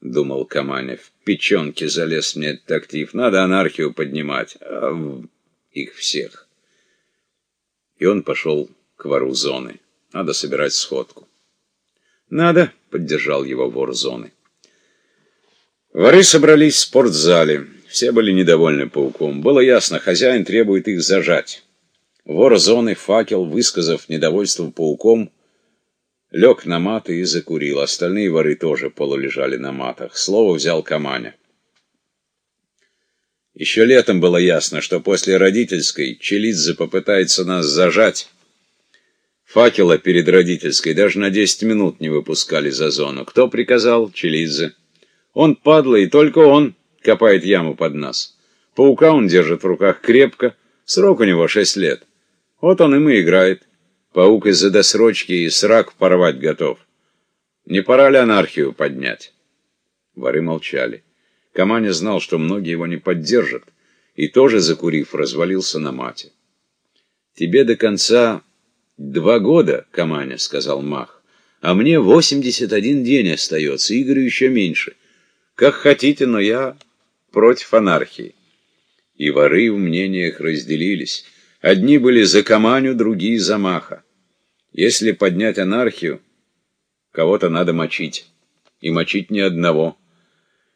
— думал Каманя. «В печенке залез мне этот актив. Надо анархию поднимать. А их всех». И он пошел к вору зоны. Надо собирать сходку. «Надо», — поддержал его вор зоны. Воры собрались в спортзале. Все были недовольны пауком. Было ясно, хозяин требует их зажать. Вор зоны, факел, высказав недовольство пауком, лег на маты и закурил. Остальные воры тоже полулежали на матах. Слово взял Каманя. Еще летом было ясно, что после родительской Челидзе попытается нас зажать. Факела перед родительской даже на 10 минут не выпускали за зону. Кто приказал? Челидзе. Он падла, и только он копает яму под нас. Паука он держит в руках крепко, срок у него шесть лет. Вот он им и играет. Паук из-за досрочки и срак порвать готов. Не пора ли анархию поднять? Воры молчали. Каманя знал, что многие его не поддержат, и тоже, закурив, развалился на мате. «Тебе до конца два года, Каманя», — сказал Мах, — «а мне восемьдесят один день остается, Игорю еще меньше. Как хотите, но я против анархии. И воры в мнениях разделились. Одни были за Каманю, другие за Маха. Если поднять анархию, кого-то надо мочить. И мочить ни одного.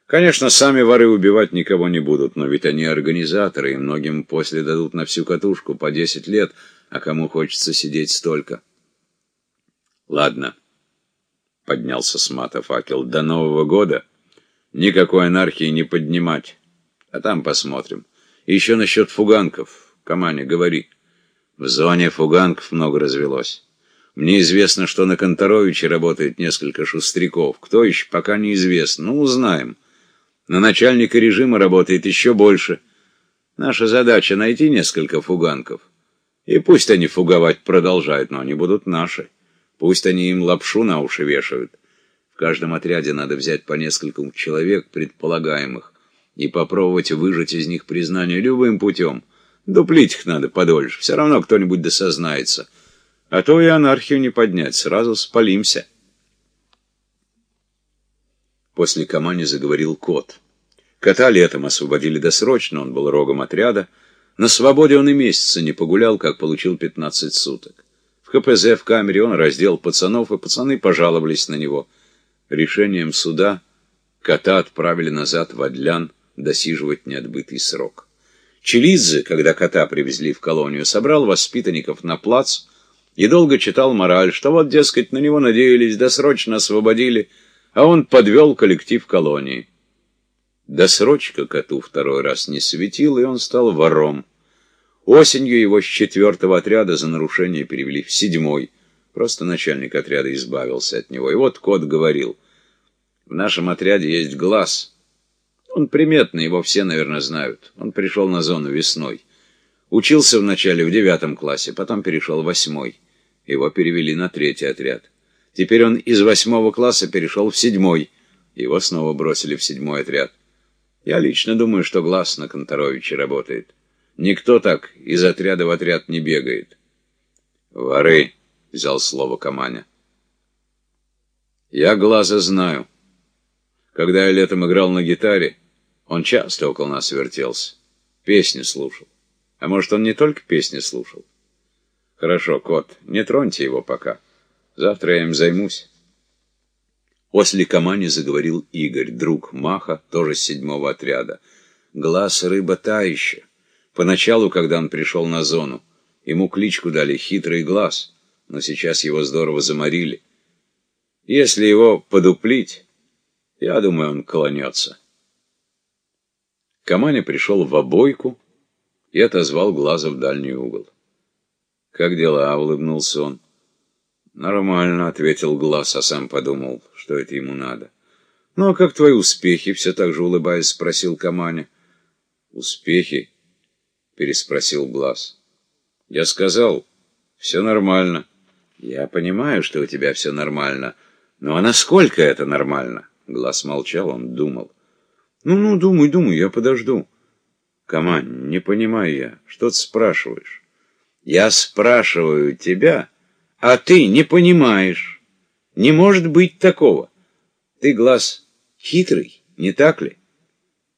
Конечно, сами воры убивать никого не будут, но ведь они организаторы, и многим после дадут на всю катушку по десять лет, а кому хочется сидеть столько. Ладно, поднялся с мата факел, до Нового года — Никакой анархии не поднимать. А там посмотрим. еще насчет фуганков. Каманя, говори. В зоне фуганков много развелось. Мне известно, что на Конторовиче работает несколько шустряков. Кто еще, пока неизвестно. Ну, узнаем. На начальника режима работает еще больше. Наша задача — найти несколько фуганков. И пусть они фуговать продолжают, но они будут наши. Пусть они им лапшу на уши вешают. В каждом отряде надо взять по нескольку человек предполагаемых и попробовать выжать из них признание любым путем. Дуплить их надо подольше, все равно кто-нибудь досознается. А то и анархию не поднять, сразу спалимся. После Камани заговорил кот. Кота летом освободили досрочно, он был рогом отряда. На свободе он и месяца не погулял, как получил 15 суток. В КПЗ в камере он раздел пацанов, и пацаны пожаловались на него – Решением суда кота отправили назад в Адлян досиживать неотбытый срок. Челидзе, когда кота привезли в колонию, собрал воспитанников на плац и долго читал мораль, что вот, дескать, на него надеялись, досрочно освободили, а он подвел коллектив колонии. Досрочка коту второй раз не светила, и он стал вором. Осенью его с четвертого отряда за нарушение перевели в седьмой. Просто начальник отряда избавился от него. И вот кот говорил, в нашем отряде есть глаз. Он приметный, его все, наверное, знают. Он пришел на зону весной. Учился вначале в девятом классе, потом перешел в восьмой. Его перевели на третий отряд. Теперь он из восьмого класса перешел в седьмой. Его снова бросили в седьмой отряд. Я лично думаю, что глаз на Конторовиче работает. Никто так из отряда в отряд не бегает. Воры взял слово Каманя. Я глаза знаю. Когда я летом играл на гитаре, он часто около нас вертелся. Песни слушал. А может, он не только песни слушал? Хорошо, кот, не троньте его пока. Завтра я им займусь. После Камани заговорил Игорь, друг Маха, тоже с седьмого отряда. Глаз рыба та еще. Поначалу, когда он пришел на зону, ему кличку дали «Хитрый глаз» но сейчас его здорово заморили. Если его подуплить, я думаю, он клонется. Каманя пришел в обойку и отозвал глаза в дальний угол. «Как дела?» — улыбнулся он. «Нормально», — ответил глаз, а сам подумал, что это ему надо. «Ну, а как твои успехи?» — все так же улыбаясь спросил Каманя. «Успехи?» — переспросил глаз. «Я сказал, все нормально». «Я понимаю, что у тебя все нормально, но а насколько это нормально?» Глаз молчал, он думал. «Ну-ну, думай, думай, я подожду». «Камань, не понимаю я, что ты спрашиваешь?» «Я спрашиваю тебя, а ты не понимаешь. Не может быть такого. Ты, Глаз, Хитрый, не так ли?